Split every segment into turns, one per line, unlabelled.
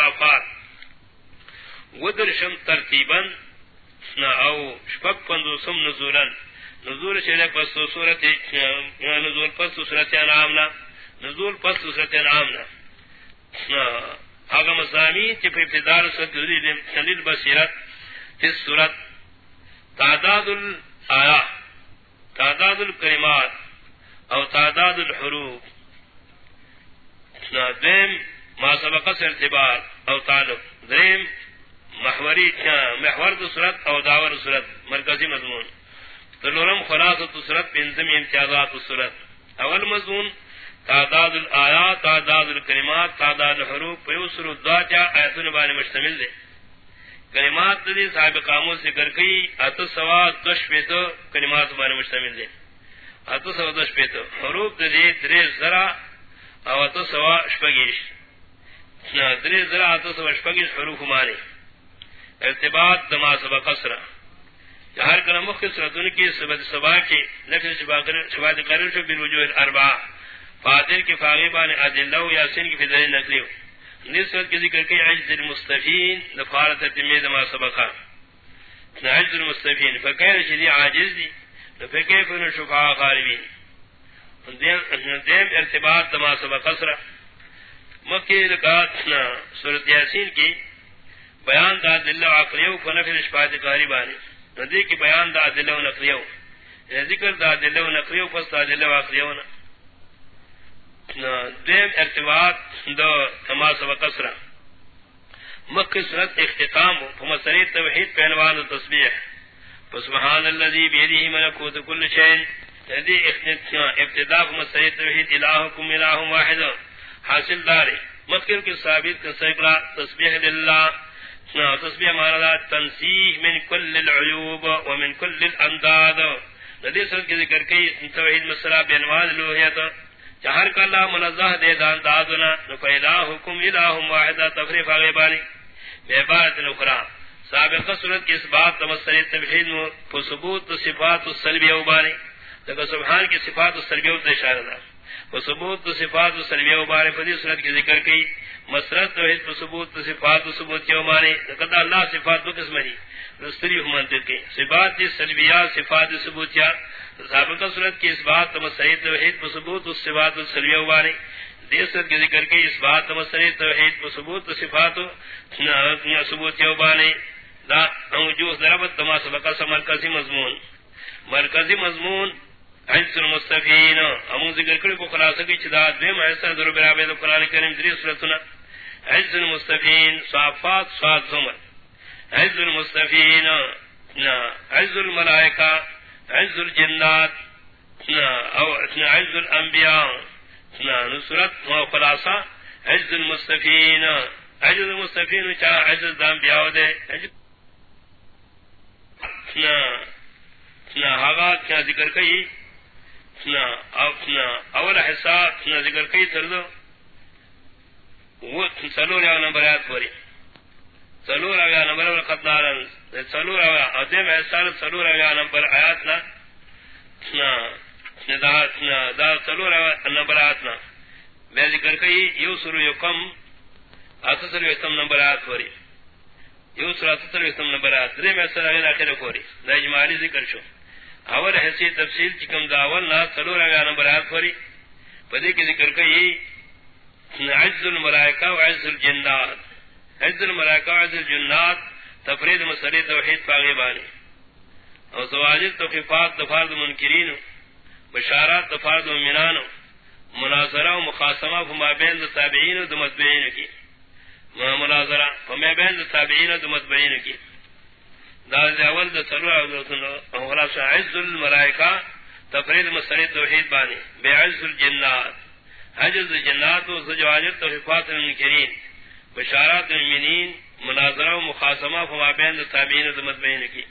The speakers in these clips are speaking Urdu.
الصافات ودرشم ترتیبا، او شپک پندوسم نزولا. نزول شرع پس صورت، نزول پس صورت انعامنا نزول پس صورت انعامنا اگر مسامی چی پی ابتدار صورت دلیل بصیرت تیس صورت، تعداد الآیات تعداد الکلمات، او تعداد الحروف. دیم ما سبق سے ارتبار او تعلق. دریم، محوری محور تو صورت او داور صورت، مرکزی مضمون. تلورم خلاص صورت، پنزم، امتیازات صورت. اول مضمون، تعداد الآیات، تعداد الکلمات، تعداد الحروف پیوسر الداجا ایتون بانی مشتمل دے کلمات دی صاحب قامو سے کرکئی ات سوا دش پیتو کلمات بانی مشتمل دے ات سوا دش پیتو حروف دی درے ذرا او ات سوا شپگیش درے ذرا ات سوا حروف مانی ارتباط دما سبا قصرہ ہر کلم مختصرتن کی سبت سبا کی نفس شبات قرر شو بالوجوہ الاربعہ۔ فاتر کی فاغبان عدلہ یا سن کی فضل نقلیو نسبت کی ذکر کی عجز المستفین نفارت تمید ما سبقا عجز المستفین فکر شدی عاجز دی فکیف شفاء غالبین۔ دیم ارتباط دما سبق قصرہ مکی لکات سورت یاسین کی بیان دا دلہ عقلیو فنفر شفاعت قاری بانی ندی کی بیان دا دلہ و نقلیو ذکر دا دلہ و نقلیو پس دا دلہ و عقلیو دیم ارتباط دا تماس و قصرہ مکہ صورت اختتام فمسری توحید پہنوان و تصبیح فسبحان اللذی بیدی ملکوت کل شین ندی ابتداء فمسری توحید الہکم الہ واحد۔ حاصل دارے۔ مکر کی ثابت کا سیکلا تصبیح للہ۔ ہاں، تصبیح مانا تنسیح من کل العیوب ومن کل الانداد۔ ندی صورت کی ذکر کی توحید مسئلہ بینوان لوہیت۔ چہر کا اللہ منزہ دے دان دادنا نفیدہ حکم الہ واحدہ تفریف آغیبانی بے بارت نخرا سابقہ صورت کی اس بات تمثلی تبحید فثبوت صفات السلبی اوبانی لیکن سبحان کی صفات السلبی اوبانی اشارہ فثبوت صفات و السلبی اوبانی فدی صورت کی ذکر کی مسرت توحید فثبوت صفات السبوت کی اوبانی لیکن اللہ صفات دو قسم دی رستری ہمانتر کی صفات سلبیہ صفات ثبوتیہ سابقہ صورت کی اس بات تمسید توحید و ثبوت اس صفات و السلبیہ وانی دیسرت کے ذکر کی اس بات تمسید توحید و ثبوت و صفات و ثبوت ثبوتیہ وانی دا وجوہ ضربت، تما سبقہ سے مرکزی مضمون. مرکزی مضمون حجز المستفین. ذکر کو خلاصہ کی چدا در برابر قرآن کریم دری المستفین. صافات صاد زمر. المستفین. الملائکہ. الجنات. او الانبیاء. نصرت و خلاصہ. المستفین. المستفین چاہ الانبیاء دے. ذکر کئی؟ اول حصہ ذکر کئی تردو وہ سلو ریا نمبر آیات پوری۔ سلور آیا نمبر قدار سلور آیا ادم احسان سلور آیا نمبر آیات نا۔ دا دا سلور آیا نمبر آیات نا۔ میں ذکر کئی، یو سرو یو کم اتسر یو ویستم نمبر آیات ہوری یو سر اتسر یو ویستم نمبر آیات درے میں سر آگے آخر کوری دا اجمالی ذکر شو۔ اول حسی تفصیل چکم دا اول نا سلور آیا نمبر آیات ہوری پدے کی ذکر کئی عجز الملائکہ و عجز الجنات. عز الملائکہ عز الجنات تفرید مسئلہ توحید پاگے بانی اور زواجد توفیفات دفارد منکرین بشارات دفارد ممنان مناظرہ و مخاسمہ فما بین دا تابعین و دا مطبعین کی. مناظرہ فما بین دا تابعین و دا مطبعین کی. دا اول دا سلوہ خلاص عز الملائکہ تفرید مسئلہ توحید بانی بے عز الجنات. عجز الجنات و زواجد توفیفات المنکرین. بشارات المنین مناظرہ و مخاسمہ فما فوابین تابعین مطمئن کی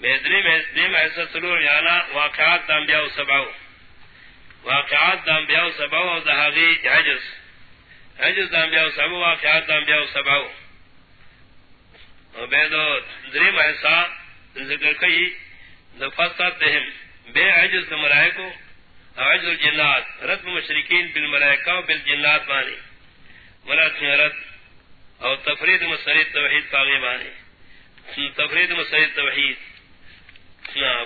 بہتری میں ایسا سلور یانا واقعات دامبیا و سباو واقعات دامبیا و سباو و دہاغی حجز حجز دامبیا و سباو واقعات دامبیا و سباو بیدو دریم ایسا ذکر کئی دفستات دہم، بے عجز دمرائکو عجز الجنات رتم مشرکین بالملائکہ و بالجنات بانی مرات مرات تفرید مسرید توحید پاگے بانے۔ تفرید مسرید توحید۔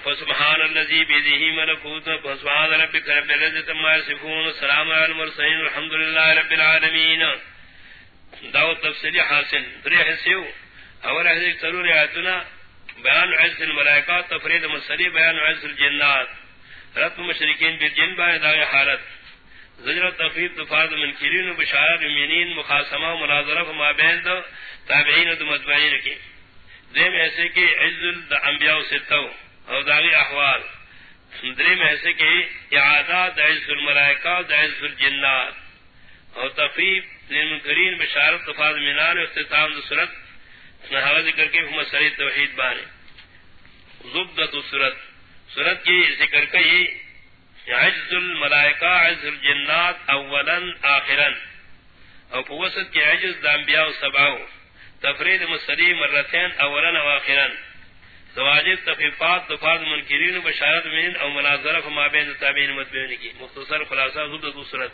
فسبحان الذي بيده ملكوت فسبحان ربك رب العزة ما يصفون سلام على المرسلين الحمد لله رب العالمين داو تفسير حاصل دري حسيو اول حديث ضرور آياتنا بیان عز الملائکات، تفرید مسلی، بیان عز الجنات. رب مشرکین بالجن باید آگے حالت. زجر تفرید تفاد منکرین و بشارت امینین مخاسمہ و مناظرہ فما بین دو تابعین و دو مطبعین کی. دیم ایسے کہ عز الانبیاء و ستو او داغی احوال. دریم ایسے کہ اعادات عز الملائکات عز الجنات. او تفریب للمنکرین بشارت تفاد منان و اختتام دو صورت نہ ذکر کے مسئلہ توحید بانے زبدت صورت صورت کی ذکر کئی عجز الملائکہ، عجز الجنات، اولا آخرا۔ او پوسط کی عجز دانبیاء و سباو تفرید مسلی مرتین، اولا و آخرا۔ زواجب تخفیفات دفاد منکرین و بشارت من او مناظرہ فما بین تابعین مطبعین کی۔ مختصر خلاصہ زبدت صورت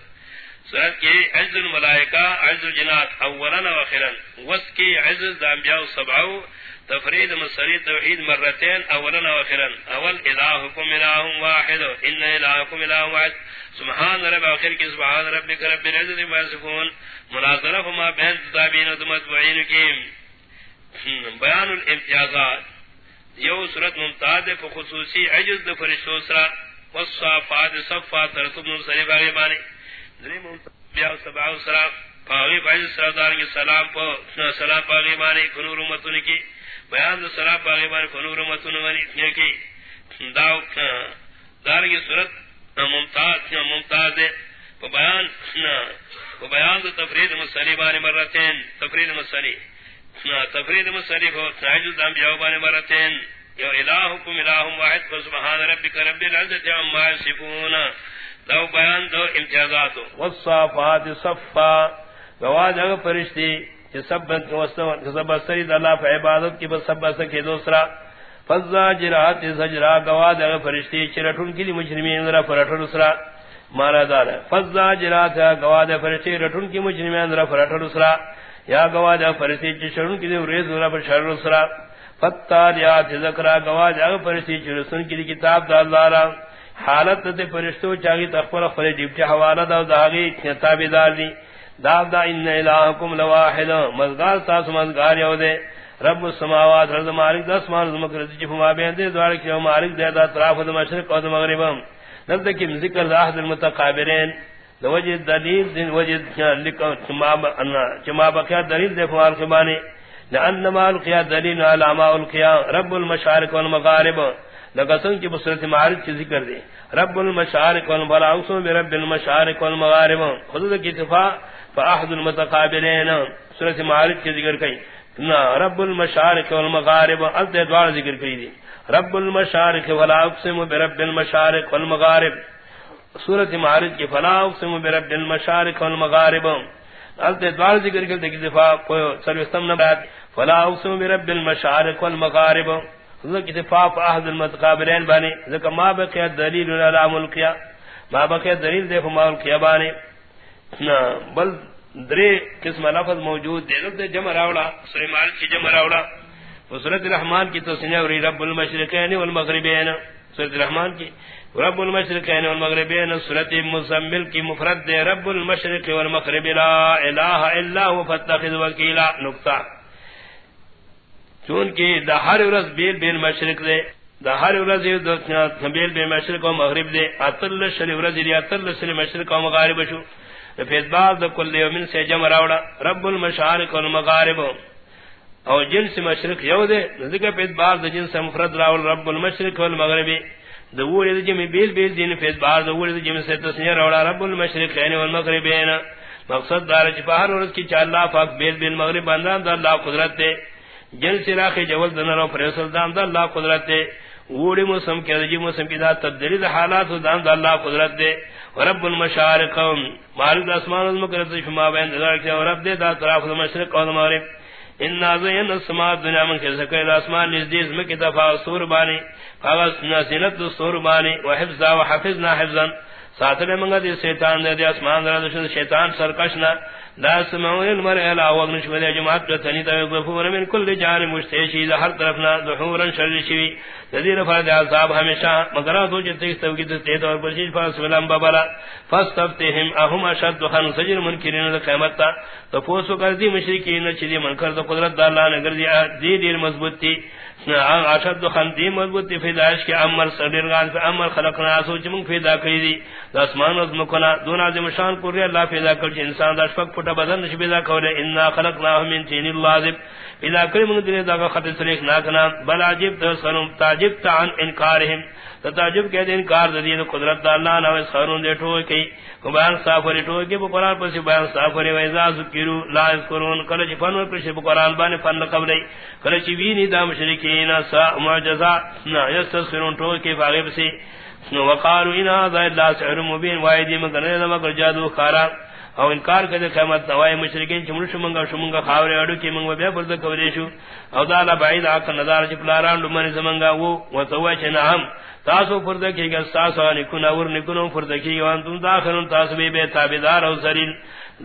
صورت کی عز الملائکہ عز الجنات، اولا و آخرا. وس کی عز دانبیاء و تفرید مصری توحید مرتين اولا واخرا اول، الہکم الہ واحد، ان الہکم الہ واحد. سبحان رب اخر کی سبحان ربک رب العزت ما يصفون مناظرہ ما بین تابعین و متبعین کی. بیان الامتیازات. یو صورت ممتاز خصوصی عجز د سرا والصافات صفات رسول مصری باغی بانی ممتاز بیا سبع سردار سلام پا سلام کنور امتون کی. بیان کنور کی. داو صورت ممتاز ممتاز ہے بیان بیان دو تفرید مسلی بار مرتين تفرید مسلی تفرید کو یو الہکم واحد ربک رب العزت عما یصفون. دو بیان دو امتیازات والصافات صفا. گواز اگر فرشتی سب سب سرید اللہ فی عبادت کی، بس سب سکے دوسرا فضا جرات زجرا. گواد اگر فرشتی چرٹن کی دی مجرمین اندرا فرٹن اسرا مارا دار فضا جرات گواد فرشتی رٹن کی مجرمین اندرا فرٹن اسرا یا گواد فرشتی چرٹن کی دی ریز اندرا پر شر اسرا فتاریات ذکرا گواد اگر فرشتی چرسن کی دی کتاب دا اللہ حالت تے فرشتو چاہی تخفر خلی ڈیوٹی حوالہ دا داغی کتابی دار دی داب دا ان الہکم لواحد. مزگار تاس مزگار یو دے رب السماوات رضا مالک دس مان زمک رضی چی فما بین دے دوار کیو مالک دے دا طراف دا مشرق و دا مغرب نبدا کی ذکر دا احد المتقابرین دا وجہ دلیل دن وجہ لکا چما بقیا دلیل دے فوال خبانی لانما القیا دلیل علاماء القیا رب المشارق والمغارب. لقسم کی بصورت معارض کی ذکر دے۔ رب المشارق والمغارب رب المشارق والمغارب۔ خود کی اتفاق، فاحد المتقابلین۔ سورۃ معارج کے ذکر کئی۔ نا، رب المشارق والمغارب التے دوار ذکر کئی دی۔ رب المشارق ولا اقسم برب المشارق والمغارب۔ سورۃ معارج کے فلا اقسم برب المشارق والمغارب۔ التے دوار ذکر کئی دی دفاع کو سروستم نہ فلا اقسم برب المشارق والمغارب۔ ذکر اتفاق احد المتقابلین بانی ذکر ما بقی دلیل علی ملکیا ما بقی دلیل دے فما ملکیا بانی بل درے قسم لفظ موجود دے دے جمع راولا سلیمان کی جمع راولا سورت الرحمن کی تسنیہ وری رب المشرقین والمغربین. سورت الرحمن کی رب المشرقین والمغربین، سورت مزمل کی مفرد دے، رب المشرق والمغرب، لا الہ الا هو فتخذ وکیلا نکتہ نقطہ چونکہ دا ہر ورځ بیل بیل مشرق دے، دا ہر ورځ بیل بیل مشرق و مغرب دے، اتل شری ورځ دی، اتل شری مشرق و مغرب شو. فیض بعض کل یومن سے جمع راوڑا، رب المشارق والمغارب او جنس مشرق یو دے ذکر فیض بعض جنس مفرد راول، رب المشرق والمغرب دور دی جمع بیل بیل دین فیض بعض دور دی جمع سے تسنیہ راوڑا، رب المشرق یعنی والمغرب مقصد دار چپاہر ورز کی چا اللہ فاق بیل بیل مغرب اندام دا اللہ قدرت دے. جنس راخی جول دنر و پریسل دام دا اللہ قدرت دے۔ وڑی موسم کے رجی موسم کی دا تبدیلی حالات دام دا اللہ قدرت دے۔ ورب المشارق مالک اسمان المکرت شما بین ذلك ورب دے دا طرف المشرق و المغرب ان نازین السماء دنیا من کے سکے اسمان نزدیز مکی دفع سور بانی۔ فاغس نازلت سور بانی۔ وحفظا وحفظنا حفظا۔ ساتھ نے منگا دی شیطان دے دی اسمان دے شیطان سرکشنا۔ لا سمعون المرء لا وغن شبه جماعت تنی تا ظفور من كل جان مشتشی ظهر طرفنا ظهورا شر شوی تذیر فرد عذاب ہمیشہ مگر تو جتے استو کی تے اور پرشیش پاس ولم بابلا فاستفتهم اهم اشد خن سجن منکرین قیامت تو پوسو کر دی مشرکین چدی منکر تو قدرت اللہ نے کر دیا دی دیر مضبوط تھی اشد خندی مضبوط فداش کے امر صدر غان پہ امر خلقنا سوچ من پیدا کری دی اسمان و مکنا دون عظیم شان کو اللہ پیدا کر انسان دا شفق پٹا بدن نش پیدا کرے ان خلقنا من تین اللازم اذا کریم من دین دا خط سلیک ناکنا بل عجب تسرم تعجب عن انکارهم. تعجب کہ انکار دی قدرت دا اللہ نہ سرون دے ٹھو کی بیان سافری ٹھو کی قران پر بیان سافری ویزا ذکروا لا یذکرون کل فن پر قران بان فن قبل کل چ دا مشرکین سا معجزہ نہ یستسرون ٹھو کی فاغب سے وقالوا ان هذا الا سحر مبين وایدی مگر نہ مگر جادو خارا او انکار کرے قیامت نوائے مشرکین چمڑ شمنگا شمنگا خاورے اڑو کی منگو بے پرد کوری شو. او دالا بعید آکا نظار چپلاران لمن زمنگا وہ وتوا چنا ہم. تاسو پرد کی گا تاسو نکنا ور نکنا پرد کی وان تم داخلن تاسو بے بے تابعدار او سرین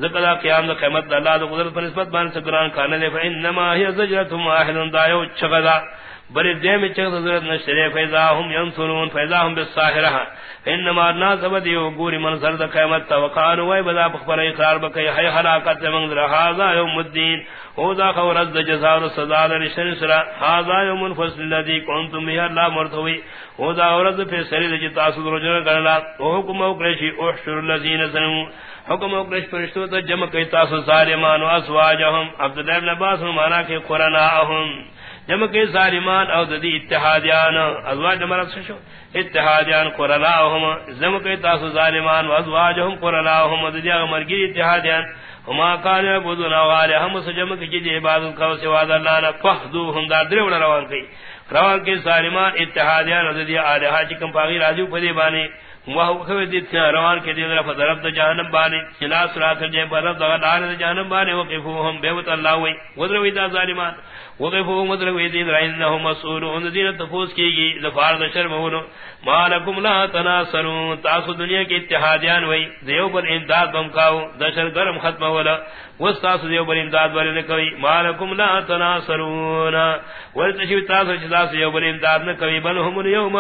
ذکر قیام دا قیامت اللہ دا قدرت پر نسبت بان سکران کھانے دے فانما ہی زجرتم واحد دایو چغدا. بری دے میں چغد حضرت نشرے فیضا ہم ینصرون، فیضا ہم بالساہرہ۔ انما الناس بدیو گوری منظر دا قیمت تا وقالو وی بدا بخبر اقرار بکی، حی حلاکت منظر حاضا یوم الدین۔ او دا خورز دا جزار صدا دا رشن سرا حاضا یوم الفصل لدی کنتم بی اللہ مرتوی۔ او دا خورز پی سری دا جتا صدر جنر کرنا۔ او حکم اوکرشی احشر اللذین سنو حکم اوکرش پرشتو تا جمع کئی تاسو سارمان و اسواجہم عبداللہ ابن عباس مانا کے قرناہم جمع کے ظالمان او ددی اتحادیان، ازواج مرض شو، اتحادیان قرناهم جمع کے تاس ظالمان و ازواجهم قرناهم ددی مرگی اتحادیان، ہما کان یعبدون والہم سجم کی جی عبادت کا سوا اللہ نہ فحذوهم دا درو روان کی روان کے ظالمان، اتحادیان ددی الہ چکم پاگی راجو پدی بانی۔ وہ کہ دیت روان کے دیگر فضرب جہنم بانی۔ چلا سرات جے برب دا دار جہنم بانی وقفوهم بیوت اللہ وی ودروی دا ظالمان۔ وقفوا مدرو کی ما لا تاسو دنیا اتحادیان دیو پر امداد بمکاو دشر گرم ختم وستاسو دیو پر امداد ما لا تاسو دیو پر امداد بل هم اليوم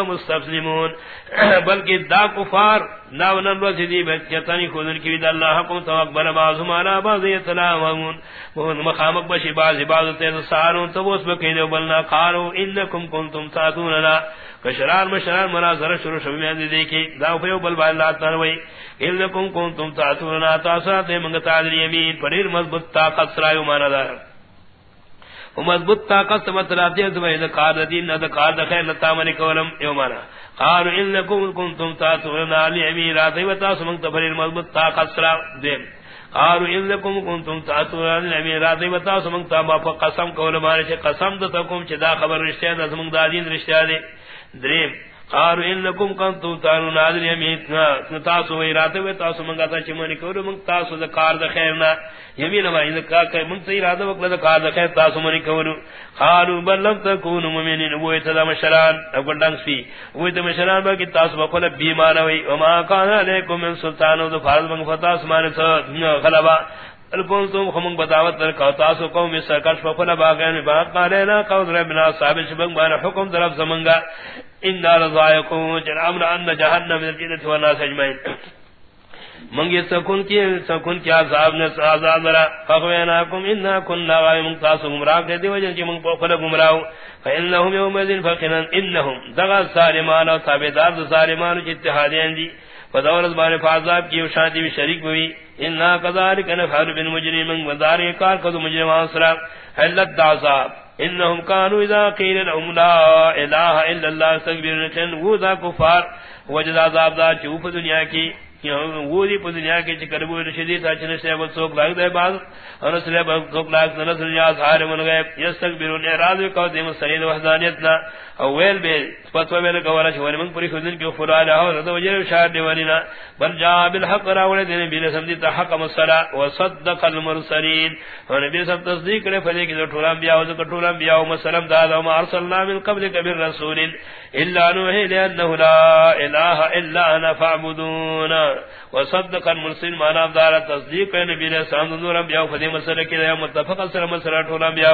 بلکہ دا کفار ناو نن روز دی بچتانی خودن کی ود اللہ حکم تو اکبر باز بشی باز تو اس بلنا انکم کنتم کشران مشران مرا زر شروع شو دی کی پیو بل با اللہ تعالی انکم کنتم تاتوننا تاسات منگ تعالی یمین پڑیر مضبوط طاقت سرایو مانا دار مضبوط طاقت متراتی تو اذا قاد دین اذا قاد خیر لتا من کولم قالوا انكم كنتم تاتون علی رات و تاس منگ تفریر مضبوط طاقت سرا. دین قالوا انکم کنتم تاتوننا علی رات و تاس منگ تا ما قسم کولم مارے قسم دتكم چدا خبر رشتہ دس منگ دادین رشتہ دے دریم. قالوا انکم کنتم تانو نادر یمین تاسو وی رات و تاسو منگا تا چمنی کولو. منگ تاسو دا کار دا خیرنا یمین ما ان کا کہ من سی رات وقت دا کار دا خیر تاسو منی کولو. قالوا بل لم تكونوا مؤمنين و ایتدا مشران. اگندنگ سی. و ایت مشران با کہ تاسو بخل بیمار وی. وما کان علیکم من سلطان. و فرض منگ فتاس مان غلبا الفونتم خمون بتاوت در کاتاسو قوم سرکش ففلا باغین با قالینا قوض ربنا صاحب شبنگ. بان حکم طرف زمنگا. ان دار ضائقون جن ان جہنم من الجنت والناس اجمعین منگی سکن کی سکن کی عذاب نے عذاب را فخویناکم انا کننا غائی منتاسو گمراہ کے دیو جن کی من فلا گمراہو فإنهم يومئذ فقنا انهم دغا سالمان و تابدار سالمان کی اتحادین دی۔ فدور زبان فعذاب کی وشانتی بھی شریک ہوئی۔ انہا قذارک نفعل بن مجرمین ودار کار کدو مجرمان سرا حلت دعذاب۔ انهم كانوا اذا قيل لهم لا اله الا الله سکبیر نچن وہ دا کفار عذاب ذا چوف دنیا کی وہی پہ دنیا کے چکر بو رشدی تا چنے سے وہ سوک لاگ دے باز اور سلے با سوک لاگ نہ نسل یا سارے من گئے۔ یستكبرون اعراض کو دیم سید وحدانیت نا۔ اول بے فتوا میں کو ورش ور من پوری خدن کے فرال ہو تو وجہ شاہ دیوانینا بل جاء بالحق راول دین بی سمجھی تا حق مسلا۔ وصدق المرسلین۔ اور نبی سب تصدیق کرے فدی کہ ٹھولا بیا او ٹھولا بیا او مسلم دا ما ارسلنا من قبل کبیر رسول الا نوحی لانه لا اله الا انا فاعبدون. وصدق المرسل مانا دار تصدیق نبی علیہ السلام نور انبیاء فدی مسئلہ کی دیا متفق سر مسئلہ ٹھولا انبیاء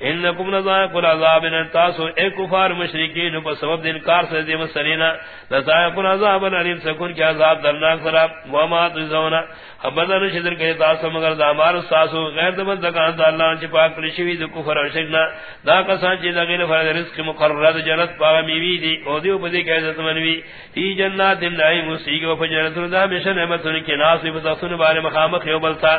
انکم نزائق العذاب ان تاسو. اے کفار مشرکین پر سبب دین کار سے دی مسئلینا نزائق العذاب علیم سکون کی عذاب درناک سرا وما تزونا ابدا شدر کے تاسو مگر دامار ساسو غیر دمت دکان دا اللہ چی پاک لشوی دو کفر و شکنا دا کسان چی دا غیر فرد رزق مقرر جنت پاگا میوی دی او دیو پدی کہ عزت منوی تی جنات دن نائی موسیقی و فجرت رضا مشن احمد سنی کی ناسی بتخصن بار مخامق یو بلتا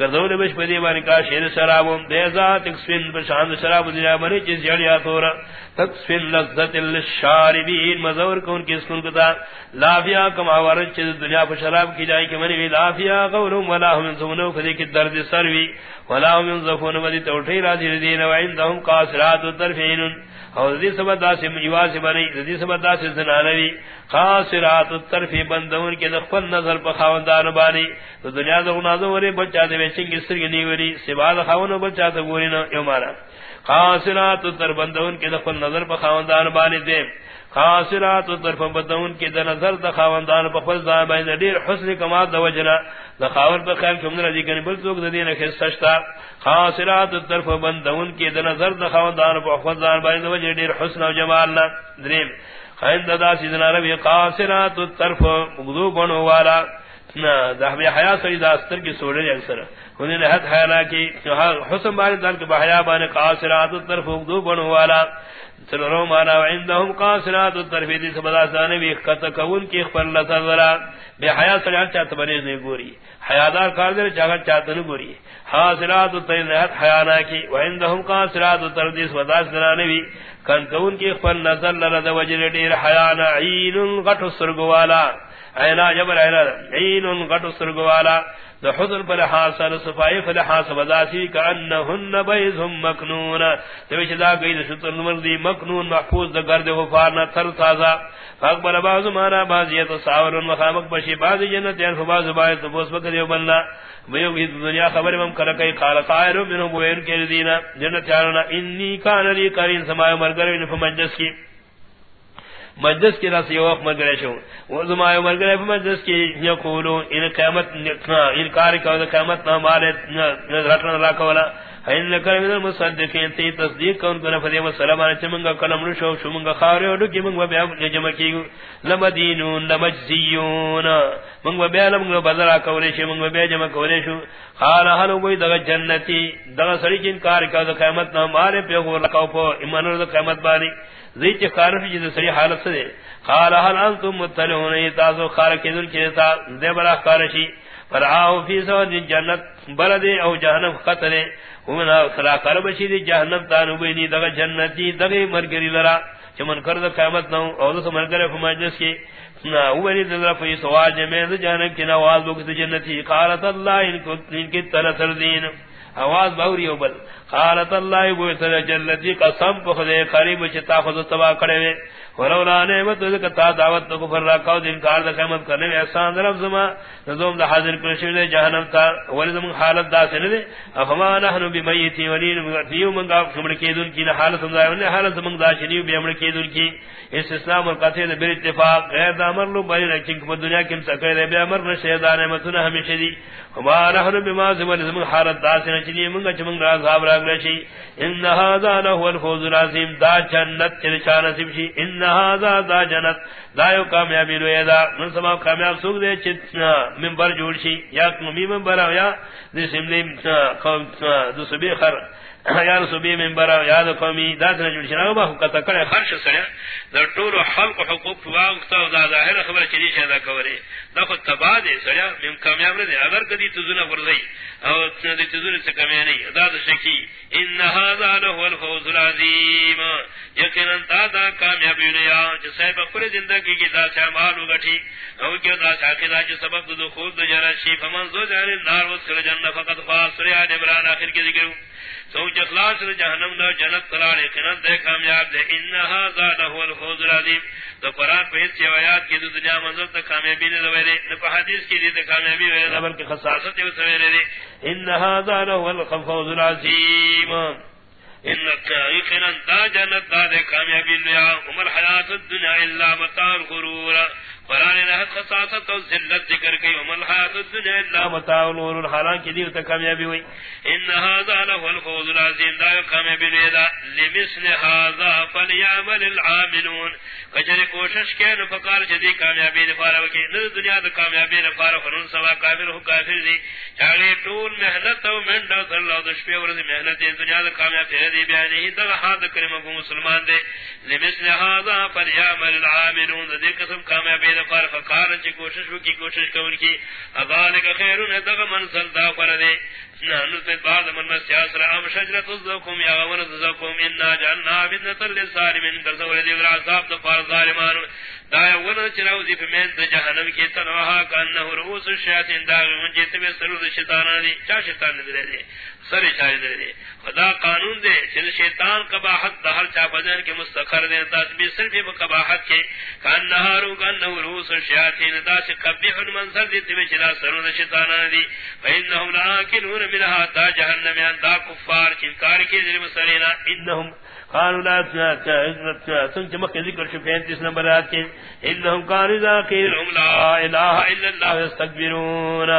گردون بش پدی بار کا شیر شرابو دیزا تکسفن بشاند شراب دنیا منی چیز جڑیا تورا تکسفن لذت للشاربین. مزور کون کی سکن کتا لافیا کما ورد چیز دنیا پر شراب کی جائے کہ منی لافیا قولم ولا هم سمنو فدی کی درد سروی ولا هم زفون ودی توٹھی راضی دین و عندهم قاصرات الطرفین اور ذی سبدا داس میواس بنی ذی سبدا داس زنانوی قاصرات الطرف بندون کے دخل نظر پر خواندان بانی. تو دنیا دو نازو وری بچا دے چنگ سرگ نی وری سوا خواون بچا تے گوری نہ یو مارا. قاصرات الطرف بندون کے دخل نظر پر خواندان بانی دے. خاصرات طرف بدون کی د نظر د خواندان په خپل ځای باندې ډیر حسن کمال د وجنا. د خاور په خیال کوم نه دي کني بل څوک د دینه کې خاصرات طرف بندون کی د نظر د خواندان په خپل ځای باندې وجه ډیر حسن او جمال نه دریم. خیند دا سیدنا ربی قاصرات طرف مغضوب بنو والا. نہ دہبی حیا سید استر کی سوڑے اکثر انہیں نے حد حیا کی حسن بار دل کے بحیا بان قاصرات طرف مغضوب بنو والا۔ سنرو مانا وعندهم قاصرات الطرفی دی سبدا سانوی خطا کون کی اخبر اللہ سرورا بے حیاء سجان چاہتا بنیز نہیں گوری۔ حیادار کار دیر چاہتا چاہتا نہیں گوری۔ حاصرات الطرفی نحت حیانا کی وعندهم قاصرات الطرفی دی سبدا سانوی کنکون کی اخبر نظر لرد وجر دیر حیانا عین غٹ سرگوالا عینا جبر عینا عین غٹ سرگوالا دا حضر پر حاصل صفائی فل حاصل ذاتی کانہن بیزهم مکنون. تویش دا گئی دا شتر نمر مکنون محفوظ دا گرد غفار نا تر تازا فاقبر بعض مانا بعضیت ساور مخامق بشی بعض جنت یعنی فبعض باعث تبوس بکر بلنا ویو بھی دنیا خبر مم کر کئی قال منهم کے دینا جنت انی کان لی مرگر کی مجلس کی رس یوق شو. و زما یو مجلس کی یقولو ان قیامت ان کار کا قیامت نہ مارے رٹن لا کولا این کر من مصدقین تی تصدیق کون کنا فدی و سلام علی چمنگا کلم شو شمنگا خاریو دو کی منگا بیا جمع کی لمدینون لمجزیون منگا بیا لمنگا بدلا کولی شو منگا بیا جمع کولی شو. قال حلو گوی دغا جنتی دغا سری جن کار کا قیامت نہ مارے پیغور لکاو پو ایمان قیامت بانی. زیچ خارف جد جی سری حالت سے قال هل انتم مطلعون؟ ایتازو خارک ذل کیتا دے بلا خارشی فرعاو فی سود جنت بلد او جہنم خطرے. خطر ومنا خلا قرب شید جہنم تانو بینی دغ جنتی دغ مرگری لرا چمن کر کرد قیمت نو او دس مرگر فمجلس کی نا اولی دلر فی سوال جمعید جہنم کی نواز بکت جنتی قالت اللہ ان کی تنسر دین آواز باوری او بل. قالت اللہ بو تر جلتی قسم کو خدے قریب چتا خود تبا کڑے ولولا نعمت ذک تا دعوت کو فر رکھو دین کار دا قیامت کرنے میں احسان رب زما نظم دا حاضر کر شے جہنم تا ولزم حالت دا سن دے افما نحن بمیتی ولین دیو من گا کمڑ کی دن کی حالت سمجھا نے حالت من دا شنیو بیمڑ کی دن کی اس اسلام اور قطع بر اتفاق غیر دا امر لو بین رکھن کو دنیا کم سکے دے بے امر نہ دا نعمت نہ ہمیشہ دی وما نحن بما ولزم حالت دا سن چنی من گا چمن را صاحب را گشی ان هذا له الفوز العظیم دا جنت چرچا نصیب شی ان هذا دا جنت. دا یو کامیابی لوی دا من سما کامیاب سوک دے چت منبر جوڑ شی. یا کمی منبر یا دی سملی دو سبی خر. یا رسوبی منبر یاد قومی داد نہ جوڑ شنو با کتا کڑے خرش سڑے دا ٹول خلق حقوق واقت دا ظاہر خبر چلی شدا کورے دا خود تبا دے سڑا من کامیاب دے اگر کدی تزنا ورزئی او تدی تزنا سے کمی نہیں دا شکی ان هذا له الفوز العظیم. یقینا تا دا کامیابی نے یا جسے بکر زندگی کی دا سے مال گٹھی او کیا دا ساکے دا جو سبب دخول دا جرا شی فمن زو جارے نار وسل جنہ فقط فاس سورہ عمران اخر کے ذکر سوچ اخلاص نے جہنم دا جنت قرار قنت دے کامیاب دے۔ انہا ذا لہو الفوز العظیم۔ تو قرآن پہ اس آیات کی دنیا منظر تک کامیابی نے دوئے نہ پہ حدیث کی دی کامیابی ہوئے نہ بلکہ خصاصت ہے سویرے دے۔ انہا ذا لہو الفوز العظیم۔ انکا اقنان دا جنت دا دے کامیابی لیا۔ عمر حیات الدنیا اللہ مطار غرورا قرآن رہت خصاصت و ذلت ذکر کی، ومن حیات الدنیا اللہ متاع نور الحالان کی دیو تک کامیابی ہوئی۔ ان هذا له الفوز العظیم دا کامیابی لیدا لمثل هذا فليعمل العاملون۔ کجر کوشش کے نو فقار جدی کامیابی دے پارا وکی۔ نہ دنیا دے کامیابی دے پارا سوا کافر ہو کافر دی۔ چاگے ٹول محنت و منڈا صلی اللہ دے شپے ورد محنت دے دنیا دے کامیابی دے بیانی ہی دا حد کریم مسلمان دے لمثل هذا فليعمل العاملون۔ دے قسم کامیابی دے پارا فقار چ کوشش کی کوشش کون کی اذالک خیر نے دغ منزل دا پر دے نحن في بعد من مسياس رأم شجرة الزقوم يا غمر الزقوم إنا جعلنا فتنة دی كالزور صاحب تو دفار الظالمان دایا ون چراوزی پہ میں جہنم کی تنوہا کانہ رؤوس الشیاطین من سرود شیطان دی. چا شیطان دے سر دے دے خدا قانون دے شیطان قباحت چا بدن کے مستقر دے تسبیح صرف قباحت کے کانہ رو کانہ رؤوس الشیاطین، دا سے قبیح دی چلا سرود شیطان دی فینہم لاکلون منها جہنم دا کفار چنکار انہم قالوا لا ذکر شو 35 نمبر آیات کے. انهم قالوا لا اله الا الله يستكبرون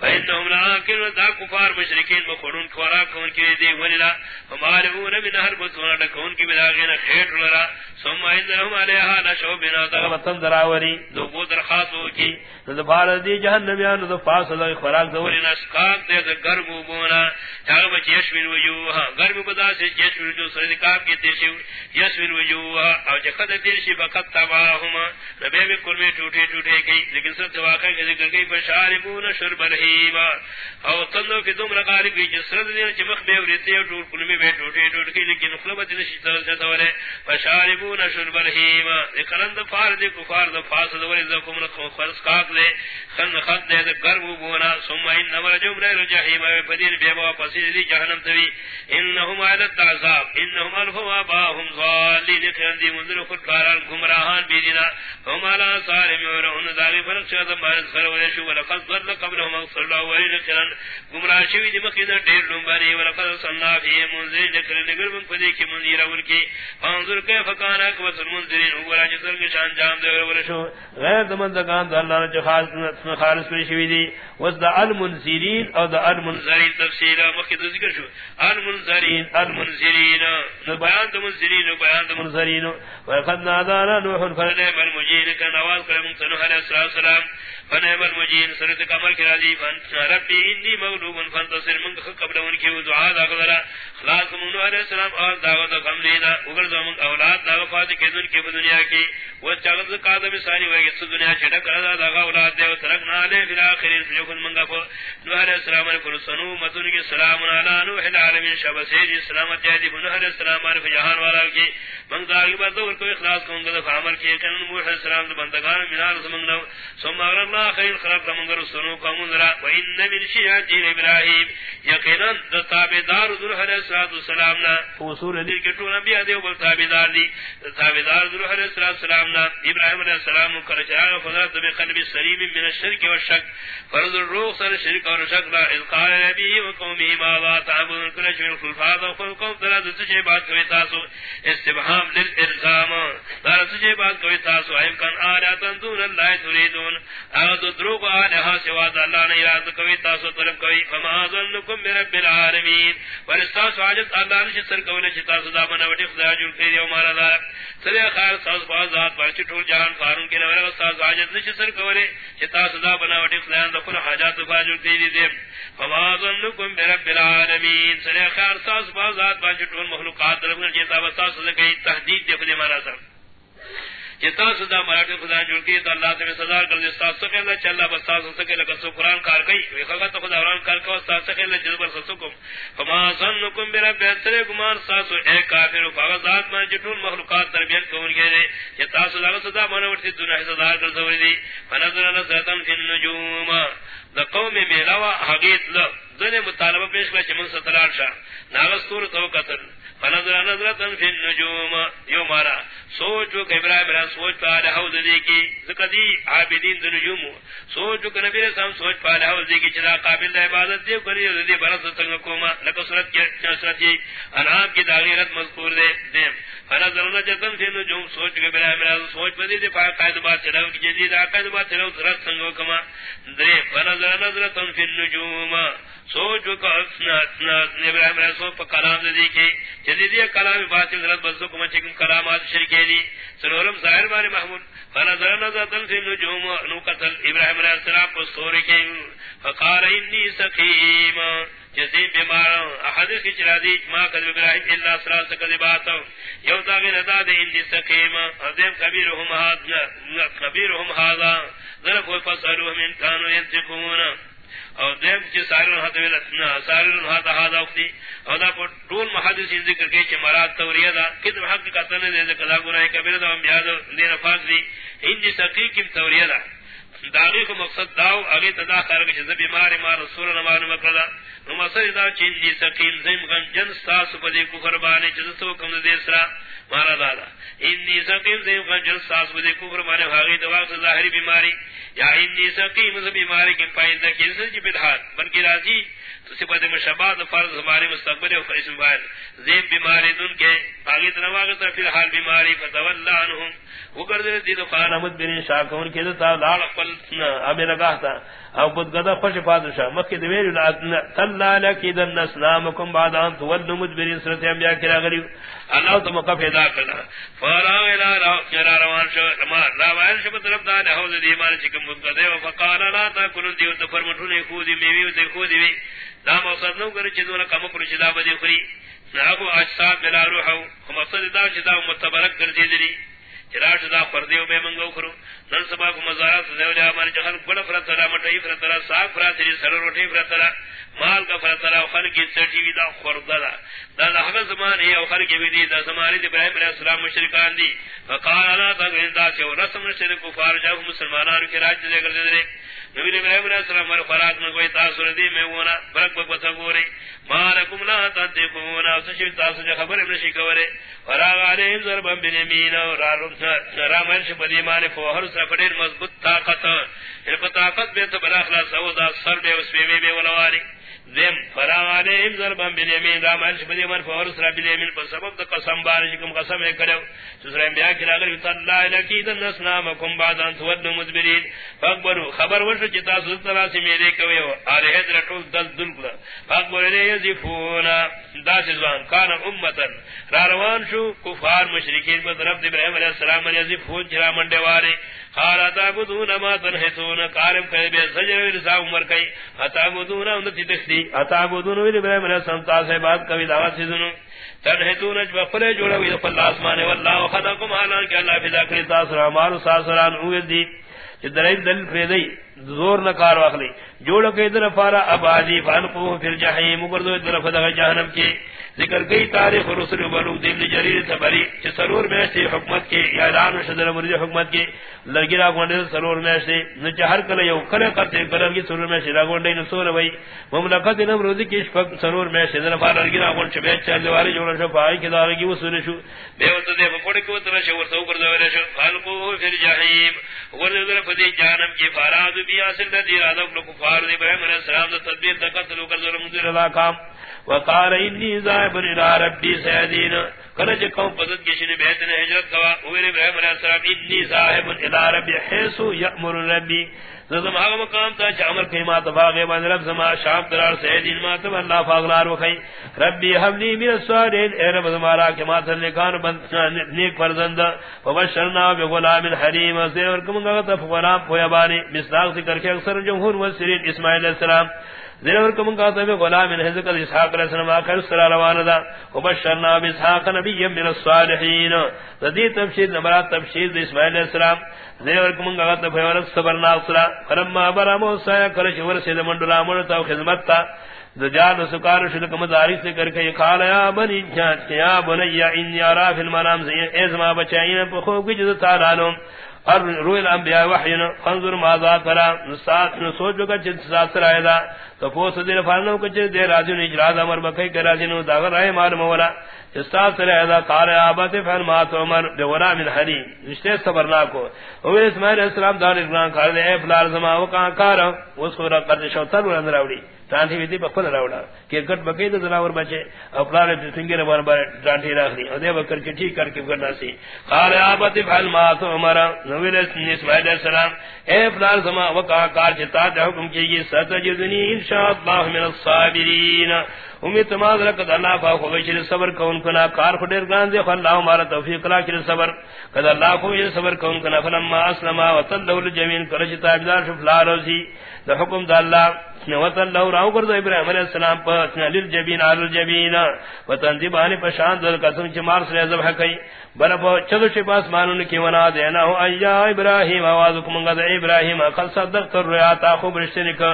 فانهم لا ذا كفار کون کی دی کون کی بلا لرا. ثم انهم عليها نشو بنا تغتن دراوری. دو درخواست کی. دی جہنم یا نو فاصل خوراک دے گرم بونا. چاغ بچیش من وجوہ گرم بدا سے جو کی تیشی یسویر وجوہ او جخد تیشی بقت تباہما نبی میں کل میں ٹوٹے ٹوٹے گئی، لیکن سب واقع کے ذکر گئی بشاربون شرب الحیما او تنو کی دم رقاری گئی، جس رد دین چمخ بے ورسی او ٹوٹ کل میں بے ٹوٹے ٹوٹ گئی، لیکن خلبت نشی تر سے تورے بشاربون شرب الحیما اقران دفار دی کفار دفاس دوری زکم رکھو خرس کاک لے۔ خن خد دے دے گرم بونا۔ سم این نمر جمر رجحیم بدین بیبا پسی دی جہنم توی انہم عادت عذاب انہم الفو آباهم ظالین خیردی منذر خود کاران گمراہان بیدینا هم علا سارم یورہن داغی فرق شاید مارد خر ورشو ولقد ظل قبلهم اغفر اللہ ورین خیران گمراہ شوی دی مخید دیر لنباری ولقد صلنا فی منذر لکر نگر من پدی کی منذر اول کی. فانظر کئی فکان اکبت المنذرین. اولا جسر کے شان جام دیر ورشو. غیر دمندگان دا اللہ نے خالص پر شوی دی. وز دا المنذرین او دا المنذرین تفسیر مخید ذکر شو. المنذرین المنذرین. بیان دم زرین بیان دم زرین وقد نادانا نوح فنعم المجین کا نواز کرم نوح علیہ السلام فنعم المجین سرت کمر کی راضی فن ربی انی مغلوب فانتصر من قبل ان کی دعا دا قدرا خلاص من علیہ السلام اور دعوت کم لینا اگر زمن اولاد دا وفات کے دن کی دنیا کی وہ چغز قادم ثانی وے اس دنیا چھڑ کر دا اولاد دے ترکنا لے فی الاخر جو کن منگا کو نوح علیہ السلام کو سنو متن کی سلام علی نوح العالمین شب سید سلامت دی نوح علیہ السلام علیہ جہان والا کی منگا کی بات اور کوئی اخلاص کو گدا عمل کی کہ نوح علیہ السلام بندگان مینار سمنگنا ثم اگر اللہ خیر خلق منگر سنو قوم ذرا و ان من شیعت ابراہیم یقینا تابعدار ذو علیہ السلام نا اصول دین کے تو نبی ادے او تابعدار دی تابعدار ذو علیہ السلام نا ابراہیم علیہ السلام کر چاہ خدا تو قلب سلیم من الشرك والشك فرض الروح سر شرک الشرك والشك لا اذ قال نبی و قومه ما لا تعبدون كل شيء الخلفاء وقوم ثلاثه شيء بعد کوئی تاسو استبهام للالزام۔ ثلاثه شيء بعد کوئی تاسو ایم کان آلات دون اللہ تريدون اغد دروغ آلہا سوا اللہ نے اراد کوئی تاسو طلب کوئی۔ فما ظنكم برب العالمین۔ ورستاس واجد اللہ نے سر کوئی چتا سدا بنا وٹی خدا جڑ کے دیو مارا دا سرے خیر ساز باز ذات پر چٹول جان فارون کے نور استاد حاجت نے سر کوئی چتا سدا بنا وٹی خدا دا کل حاجات فاجر دی دی فما ظنكم برب العالمین۔ سرے خار ساز باز ذات پر چٹول مخلوقات طرف نے چتا وستا سدا کی تحدید دے مارا سر۔ جتا سدا مراٹھ خدا جوڑ کی، تو اللہ سے سزا کر دے استاد سکے اللہ چلا بس استاد سکے لگا سو قران کار کئی۔ وی خدا تو خدا قران کار کو استاد سکے اللہ جذب پر سکم۔ فما ظنکم برا بہتر گمان ساسو اے کافر فغزات من جتون مخلوقات تربیت کون گے دے۔ جتا سدا سدا من ورتی دنیا سزا کر زوری دی۔ فنظر نظرتم فی النجوم۔ دا قوم میلاوا حقیت ل ذنے مطالبہ پیش کر چمن ستلار شاہ. ناغستور تو قتل. فنظر نظرتن فی النجوم. یو مارا. سوچو کہ ابراہیم را سوچ پا لحوظ دی کی ذکدی عابدین دن نجوم سوچو کہ نبی رسام سوچ پا لحوظ دی کی چلا قابل دا عبادت دیو کنی دی برس سنگ کوما. لکا صورت کی انعام کی داغیرت مذکور دے دیم. فنظر فی سوچ سوچ دے قائد بات چلاو کی جدید. آقائد بات چلاو سنگو کما فنظر نظرتن فی سوچ کا ابراہیم علیہ السلام پر کلام دے دی کی۔ جدید کلام بات حضرت بزو کما چکم کلامات شرکے دی۔ سنورم ظاہر بارے محمود، فنظر نظرتن فی نجوم نو قتل ابراہیم علیہ السلام پر سوری کے۔ فقال انی سقیم۔ جسی بیمار احادیث کی چرا دی ما کذب ابراہیم الا سراس کذبات یو تاغی ندا دے انی سقیم۔ ادم کبیرهم هذا کبیرهم هذا ذرف فصلوا من كانوا ينتقون او دیم چې سارن ہتھ ویل نہ سارن ہتھ ہا وقتی او دا ٹول محدث ذکر کے چ مراد توریہ دا۔ کد حق قتل تن دے کلا گناہ کبیرہ دا، انبیاء دین فاض دي ان دی تحقیق کی دا۔ داغی کو مقصد داو اگے تدا کر کے جب بیمار ما رسول اللہ مان مکردا نو مسجد دا چین دی سکین زم گن جن ساس پدی کو قربانی جس تو کم دے سرا مارا دادا ان دی سکین زم گن جن ساس پدی کو قربانی ہاگی دوا سے ظاہری بیماری. یا ان دی سکین مز بیماری کے پائندہ کی سے جی بدھات بلکہ راضی تو صفت مشابہت فرض ہمارے مستقبل و اسم باہر زیب بیماری دن کے بھاگی تنواغت فی الحال بیماری فتولہ عنہم۔ وګرځي دې خان احمد بن شاکون کے دا لال خپل امیر لگا تھا۔ او بد غدا خوش پادشا مکه دی ویل تعالی لکی دن اسلامکم بعد ان تولد مدبرین سرت انبیاء کرا غریب اللہ تو مکه پیدا کړه فرا الى را کرا روان شو ما روان شو طرف دا نه هو دی مال چې کوم کده او فقال لا تاكلوا دی ته فرمټونه خو دی میوي ته خو دی دا مقصد نو کړی چې دونه کم کړی چې دا به خوري نو اجساد بلا روح او مقصد دا چې دا متبرک ګرځېدلی چراش دا پردیو بے منگو کرو۔ نن سبا کو مزارات دیو لیا ہمارے جہل بڑا فرتلا مٹئی فرتلا ساگ فراتری سر روٹی فرتلا مال کا فرتلا خل کی سٹی وی دا خوردا دا۔ دا لحظ زمان ہے او خل کی وی دی۔ دا زمانے دی ابراہیم علیہ السلام مشرکان دی۔ فقال انا تا گندا چ رسم شرک کفار جاء مسلمانان کے راج دے کر دے۔ نبی ابراہیم علیہ السلام مر فرات میں کوئی تاثر دی میں ونا فرق کو پتہ گوری مالکم لا تدکون اس شی تاسو خبر ابن شی کورے ورا علیہم ضرب بن اور رامن ش بدی مان فوہر سے پڑے مضبوط طاقت۔ یعنی ہے طاقت بے تو بلا خلاص سودا سر بے اس بے بے ولواری۔ ذم فراغ علیہم ضربا بالیمین دا مالش بدی من فور سرا بالیمین پر سبب دا قسم بارش کم قسم ہے کرو سسر انبیاء کی لاغر بیتا اللہ لکی دن اسلامکم بعد ان تودن مدبرین. فاکبرو، خبر وشو چتا سلطنا سی میرے کوئے ہو. آلہ دل دل کلا. فاکبر لے یزیفونا دا سزوان کان امتا راروان شو، کفار، مشرکین پر رب دی علیہ السلام یزیفون چرا منڈے والے قال تعبدون ما تنحتون. قارم کئی بے سجر ورسا عمر کئی اتعبدون اندتی تختی وی ابراہیم علیہ السلام تا سے بات کبھی دعوت سے دنو تنحتون اجبا قلے جوڑا وید قل آسمان واللہ خداکم حالان کہ اللہ فضا کری تاثر عمار ساسران او دی. دلیل دل فریدی، زور نہ کار واخلی. جوڑ کہ ادھر فارا ابادی فانقوه فی الجحیم مردو ادھر فدا جہنم کی. ذکر گئی تاریخ رسول بلوغ دین جریر تبری چھ سرور میں سے حکمت کے، یا اعلان شدر مرید حکمت کے لگی را گونڈے سرور میں سے نہ ہر کلے یو کلے کرتے کلے کی سرور میں سے را گونڈے نہ سور وئی مملکت نمرود کی شفق سرور میں سے نہ فار لگی را گونڈ چھ چل والے جوڑ شو پای کی دار کی وسر شو، بے وت دے پکوڑ کی وتر شو ور سو کر دے شو، خلقو فی الجحیم ور دے فدی جانم کی فاراد بھی اصل دی را دو کفار دی، ابراہیم علیہ السلام تدبیر تقتل کر ظلم دی رضا کام۔ وقال انی ذاہب الى ربی سیدین کلچ قوم پسد کشن بیتن ہجرت کوا اویر ابراہیم علیہ السلام انی ذاہب الى ربی حیثو یأمر ربی زدم آغا مقام تا چا عمر کئی مات فاغی بان رب زما شام ترار سیدین مات اللہ فاغلار وخی. ربی حملی من السوارین اے رب زمارا کے مات لکان بند نیک فرزند. فبشرنا بغلام حریم زیر ورکم گغتا فغلام پویبانی مصداق ذکر کے اکثر جمہور والسرین اسماعیل علیہ السلام. ذکر کم کا تو غلام من حزق اسحاق علیہ السلام اخر سر روان دا. وبشرنا باسحاق نبی من الصالحین. ذی تفسیر نمبر تفسیر اسماعیل علیہ السلام. ذکر کم کا تو فور صبرنا اصلا فلما برا موسى کر شور منڈلا من تو خدمت تا دجال سکار شد کم داری سے کر کے قال، یا بنی یا بنی ان یرا فی المنام ذی ازما بچائیں پخو کی جز تعالی اور روح الانبیاء وحینا خنظر ماذا ترا نسات نسوچ بکا چند سات سر آئے دا، تو پوس دیر فارنو کچھ دیر راجو نجراز امر بکی کر راجی نو داغر رائے مار مولا استاد سر آئے دا، قال آبات فعل مات عمر دیورا من حری رشتے صبرناکو اوی اسماعیل السلام دار اقران کار دے، اے فلال زمان وکان کارا اس کو رکھت شوتر ورند راوڑی ٹانٹی ویدی بکل راوڑا. کرکٹ بکئی تو زناور بچے اپلار سنگر بار بار ٹانٹی راخلی. اور دے بکر کی ٹھیک کر کے کرنا سی. قال آبت فعل ما تو عمر نویل اسماعیل علیہ السلام، اے فلان زما، وقع کار چتا حکم کی ستجدنی انشاء اللہ من الصابرین. امید تماز رکت اللہ فا خوبی چلی صبر کون کنا، کار خدیر گان دے اللہ ہمارا توفیق لا چلی صبر۔ کد اللہ خوبی چلی صبر کون کنا، فلما اسلما وطلو الجمین کرچتا ابدار شفلا روزی۔ دا حکم دا اللہ وطن لہو راو کردو ابراہیم علیہ السلام پر للجبین آل الجبین۔ وطن دیبانی پر شاند دل قسم چی مار سلے زبح کئی۔ بل پا چدو چی پاس مانون کی ونا دینا ہو ایا ابراہیم، آوازو کمانگا دا ابراہیم۔ اقل صدق تر ریاتا خوب رشتے نکا۔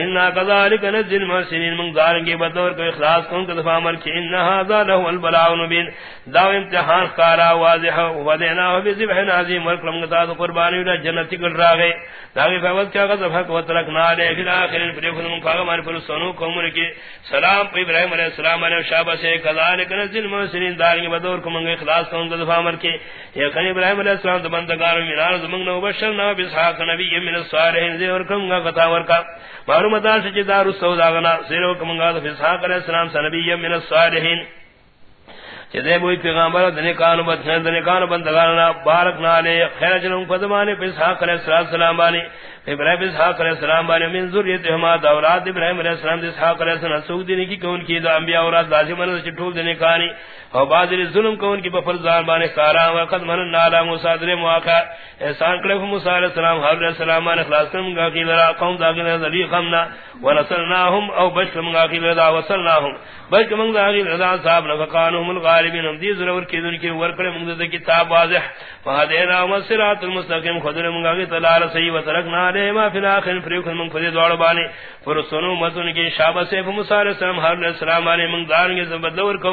انہا کذالک نزل محسنین من دارنگی بدور کو اخلاص کن کدفا عمل کی انہا ذا لہو البلاو نبین داو امتحان خارا واضح ودینا ہو بی زبح نازیم ورکلمگتا دا قربانی ولا جنتی کل راگے داوی فیوت کیا غزب حق و ترکنا لے، فی الاخرین پر یکن من فاغم آنے پر سنو قومر کی۔ سلام، ابراہیم علیہ السلام علیہ شعبہ سے کذالک نزل محسنین دارنگی بدور کو منگ اخلاص کن کدفا عمل کی۔ یقین ابراہیم علیہ السلام بندگار دمندگار منار زمنگنا وبشرنا بسحاق نبی من الصالحین زی ورکم گا قطع ورکا معلومت دار سے دار السودا سیرو کم گا اسحاق علیہ السلام سنبی من الصالحین۔ جدے بوئی پیغمبر دنے کانو بد دنے کانو بندگان بارک نہ لے خیر جنوں پدمانے اسحاق علیہ السلام بانی۔ ابراہیم اسحاق علیہ السلام بارے من ذریت ہما دا اولاد ابراہیم علیہ السلام دے اسحاق علیہ السلام سوق دینے کی کون کی دا انبیاء اولاد لازم نے چٹول دینے کانی او بعد ظلم کون کی بفر بفرزان بانے سارا وقت من نالا موسی در مواقع احسان کرے موسی علیہ السلام علیہ السلام نے خلاص کرم گا کی لرا قوم دا گنے ذری خمنا ونصرناهم او بشم گا کی لرا وصلناهم بلک من دا گی رضا صاحب نے فقانهم الغالبین ہم دی ضرور کی دن کی ور کرے من دے کتاب واضح فہدینا مسرات المستقیم خدر من گا کی تلال صحیح و ترکنا دے ما فی الاخر فریق من فدی دوڑ بانے پر سنو متن کی شابہ سے موسی علیہ السلام علیہ السلام علیہ من دار کے زبد دور کو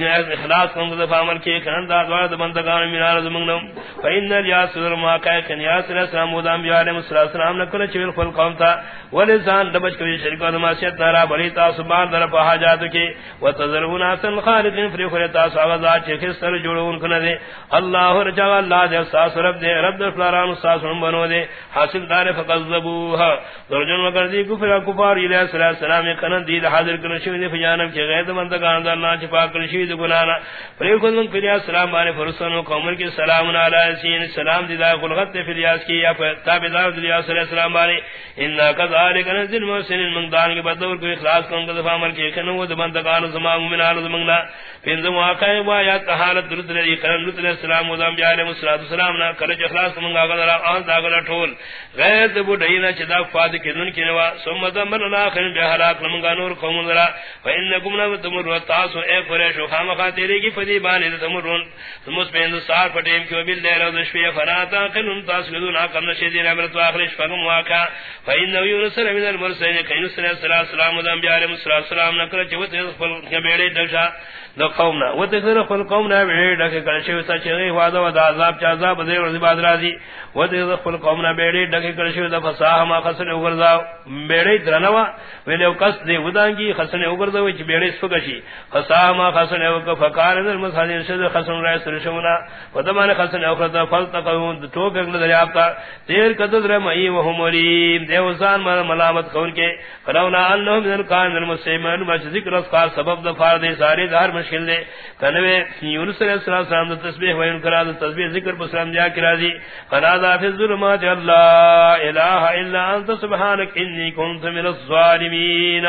اخلاص کو دفع عمل کی کہن دا دوڑ بندگان میرا زمن نو۔ فین الیاسر ما کا کہ کنیاس علیہ السلام ودام علیہ السلام نہ کر چویل خل قوم تھا ولسان دبچ کے شرک و معصیت نارا بڑی تا سبحان در حاجات کی۔ وتذرون اصل خالق فریق تا سوا چھ سر جوڑون کنے دے۔ اللہ رجا، اللہ دے، ساس رب دے رب دے فلاران، ساس بنو دے۔ حاصل دار فقذبوها درجن وگر دی کفر کفار علیہ السلام کنن دی حاضر کن شوی دی فجانب چھ غیر من دگان در نا چھ پاک کن شوی دی گنانا پر کن من پریا السلام بانے فرسن و قومر کی سلام علی سین سلام دی دا قلغت فریاس کی یا تابدار دی علیہ السلام بانے انہا کذالک نزل محسن من دان کے بدور کو اخلاص کن دفع عمل کی کنن و دبن دگان زمان منان زماننا پھر زم واقع ہوا یا حالت درد علیہ کرن رسول السلام و دام علیہ السلام نا کلچ اخلاص من منگا گذر آن داغلا ٹھول غیر دبو ڈینا چدا فاد کے دن کی نوا، ثم دمر الاخر بہلاک لمگا نور قوم ذرا فانکم لا تمر وتاس اے قریش خام خاطر کی فدی بان تمرون۔ ثم بین سار پٹیم کی بل دیر از شفیع فراتا قن تاس لدون کم شدین امرت اخر فقم واقع۔ فان یونس من المرسلین کین صلی اللہ علیہ وسلم ودم بیار مسلم السلام نکر چوت فل بیڑے دشا دو قومنا. و تذر فل قومنا بیڑے دک کر شو سچ وعدہ و عذاب چا عذاب دے ورز بعد راضی و تذر فل قومنا بیڑے دک کر شو د فصاح ما خسن اوغرزا بیڑے درنوا ویلو کس دے ودانگی خسن اوغرزا وچ بیڑے سفگشی فصاح ما خسن او کو فقار در مساجد شد خسن رہ سرشونا و دمان خسن اوغرزا فلتقون تو گل دریافتا تیر قدر مئی و ہمری دیوزان مر ملامت کون کے فلولا انهم من القان المسلمین ما ذکر اسقار سبب دفار دے سارے دار مشکل دے کنوے یونس علیہ السلام دا تسبیح و انکرا تسبیح ذکر پر سلام جا کرا دی۔ فنادا فی الظلمات اللہ الہ الا انت، سبحانک انی کنت من الظالمین۔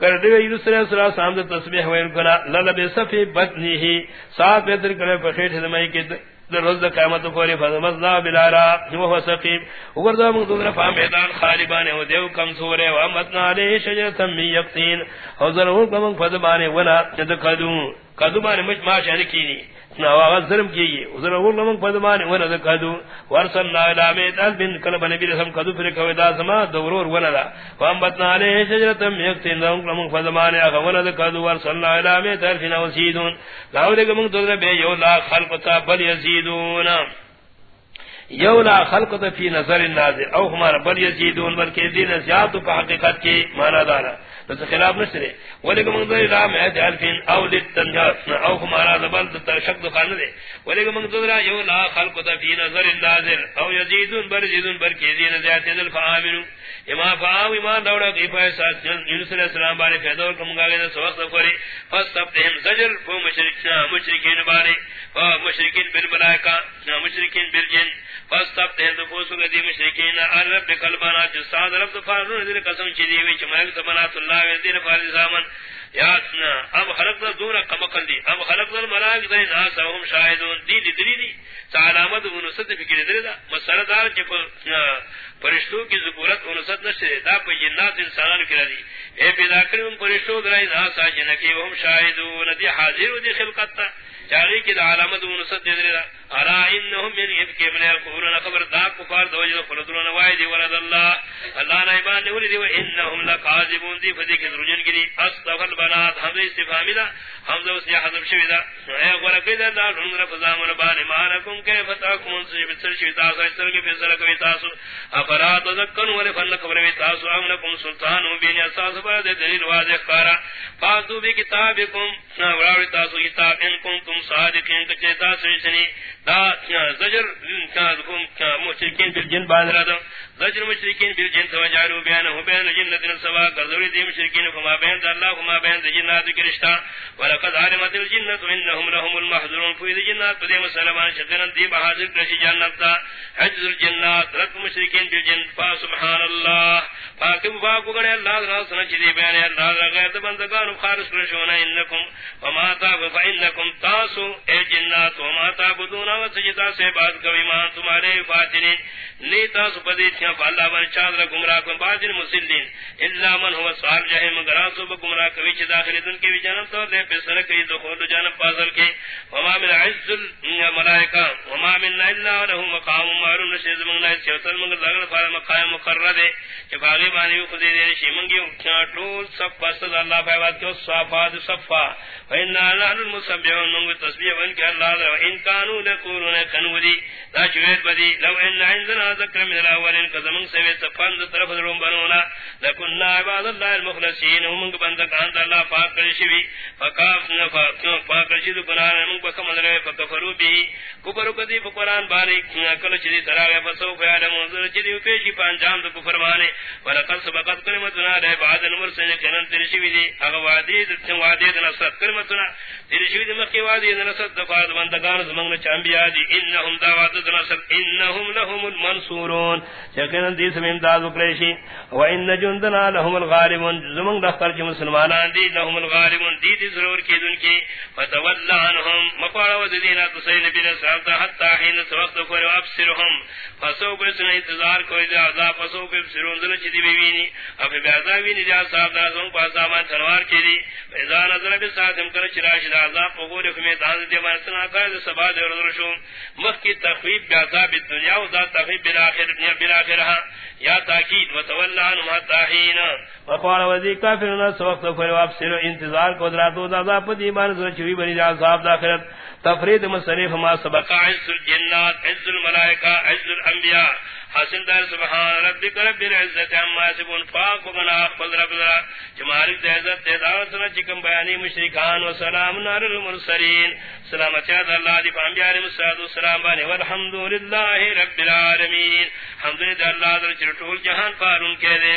کر دے یونس علیہ السلام تسبیح و انکرا للب صفی بطنی ہی ساتھ بہتر کرے پخیٹ دمائی کے روز قیامت کوری فزمزنا بلارا وهو سقیم۔ وګرځه موږ دغه په میدان خالبانه او دیو کم سورے و امتنا علی شجره من یقین۔ او زرو کوم په زبانه ولا چې کدو کدو باندې مچ ما شریکینی نو ظلم کیږي عذر اور لمن پدمان ور ز کدو ورسل لا اله الا بن کل بن بیر سم کدو پر کو دا سما دورور ولا فام بتنا علی شجرت میکتین لهم لمن پدمان اغه ور ز کدو ورسل لا اله الا تر فی نوسیدون. لاو دغه من دغه به یو لا خلق تا بل یزیدون. یو لا خلق تا فی نظر الناظر. او ہمارا بل یزیدون بلکہ دین زیادت کا حقیقت کی معنی دارا بس خلاف نشرے ولیکن من ذری رام ہے الفین او للتنجاس او ہمارا زبل تشک دخان دے ولیکن من ذری یو لا خلق تا فی نظر الناظر او یزیدون بل یزیدون بر بلکہ دین زیادت الفامنون اما فاو ایمان دوڑا کی پیسا یونس علیہ السلام بارے فیدور کم گا گئے سوقت فوری فستبتهم زجر فو مشرکین مشرکین بارے مشرکین بالملائکہ مشرکین بالجن فستبتهم دفوسو گدی مشرکین آل رب قلبانا جساد رب دفارون دل قسم چیدی وی چمرک سبنات اللہ ویدین فارض زامن۔ یاتنا اب خلق دا دورا قمقل دی۔ اب خلق دا الملاک دا ناسا هم شاہدون۔ دی دی دی دی۔ علامت انست فکر دی دا۔ مسئلہ دار چی پرشتو کی ذکورت انست نشتے دا پا جنات انسانان کرا دی۔ اے پیدا کریم پرشتو دا ناسا جنکی وهم شاہدون۔ دی حاضر و دی خلقت تا۔ چاہی کی دا علامت انست دے دا. ارا انہم من افکی من یقولون خبر دا کفار دو وجد خلطرون وائدی ورد اللہ اللہ نائبان نولی دی و انہم لقاذبون دی فدی کی درجن گری اصطفل بنات حمد استفامی دا حمد اسنی حضب شوی دا اے غرقی دا دا رنگ رفضا من بانی مانکم کے فتاکم انسی بسر شوی تاسو اشتر کی فیصل کوی تاسو افرات وزکن ولی فن قبروی تاسو سلطان مبین اساس پر دے دلیل واضح کارا فاتو بی کتابکم وراوی تاسو کتاب انکم تم صادقین کچے تاسو شنی دا زجر کا مشرکین بالجن باندرا دا زجر مشرکین بالجن توجعلوا بیانه بین جنت سوا قرضوری دی مشرکین فما بین دا اللہ فما بین دا جنات کرشتا ولقد علمت الجنت انہم لهم المحضرون فوید جنات پدی مسلمان شکرن دی بحاضر کرشی جنت حجز الجنات رد مشرکین بالجن فا سبحان اللہ فاکم فاکو گنے اللہ دا سنچ دی بیانے اللہ دا غیر دا بندگان خارس کرشونا انکم وما تاب فإنکم تاسو اے جنات وما تابدون و سجدہ سے بات کوئی مان تمہارے فاتنین نیتا سپدی تھیا فاللہ من چادر گمراہ کن باطن مسلین۔ اللہ من ہوا صاحب جہے مگر آسو با گمراہ کوئی چھ داخل دن کے بھی جانب تو دے پہ سرک کئی دخول جانب پازل کے۔ وما من عز الملائکہ، وما من اللہ لہو مقام مارون نشید منگنا ہے چوتر منگر لگر فارا مقام مقرر دے۔ کہ باغی بانی بھی خودی دے شی منگی اکھیاں ٹول سب پاسد اللہ فیواد کے صافات صفا۔ وإنا نحن المسبحون من تسبيح وإن كان الله وإن كانوا لقولون كنودي لا شويت بدي لو إن عندنا ذكر من الأولين كزمن سويت فند طرف درون بنونا لكنا عباد الله المخلصين ومن بندك عند الله پاک کرشوی فقافنا پاک کرشید قرآن من بکم در فکفرو بھی کفر کدی قرآن بانی کل چیزی تراغ فسو فیاد منظر چیزی پیشی پانجام دو کفر مانے ولقد سبقت کلمتنا لے بعد المرسل کنن ترشوی دی اغوادی دتن وادی دنصد کلمتنا ترشوی دی مخی وادی دنصد دفاد بندگان زمان چانبیا دی انہم دعوات دنصد انہم لهم المنصورون. چکنن دی سمیم داد وکریشی و ان جندنا لهم الغالبون. زمان دختر چی مسلمانان دی لهم الغالبون. دی دی ضرور کی دن کی فتولا عنهم مقوارا و دینا تسی نبی نسالتا حتی حین سوقت کوری و ابسرهم فسو برسن انتظار کوئی دی، عذاب فسو برسرون دن چی دی بیوینی افی بیعذابینی دی، عذاب دا زمان پاس آمان تنوار کی دی. فیضا نظر بساتم کر چراشد عذاب فقوری کمی تحضر دی مانسن آقای دی سبا دی رضرشون مخ کی تخویب بیا بعذاب الدنیا و دا تخویب بلاخرها یا تاکید و تولا عنهم حتی حین۔ وقال وزی کافرنا سوقت کوئی وابسر انتظار کو دراتو دا دا پتی ایمان سر چوی بنی دا صاحب داخرت تفرید مصریف ما سبق۔ عز الجنات، عز الملائکہ، عز الانبیاء۔ حاصل دار سبحان ربک رب العزت عما یصفون، پاک و گناہ اخفل رب ذرا جمارک دے عزت دے دعوت سنا چکم بیانی مشرکان و سلام نار المرسلین. سلام اچاد اللہ دی پانبیاء علیہ السلام بانی، والحمدللہ رب العالمین. حمدللہ اللہ در چرٹول جہان فارون کے دے.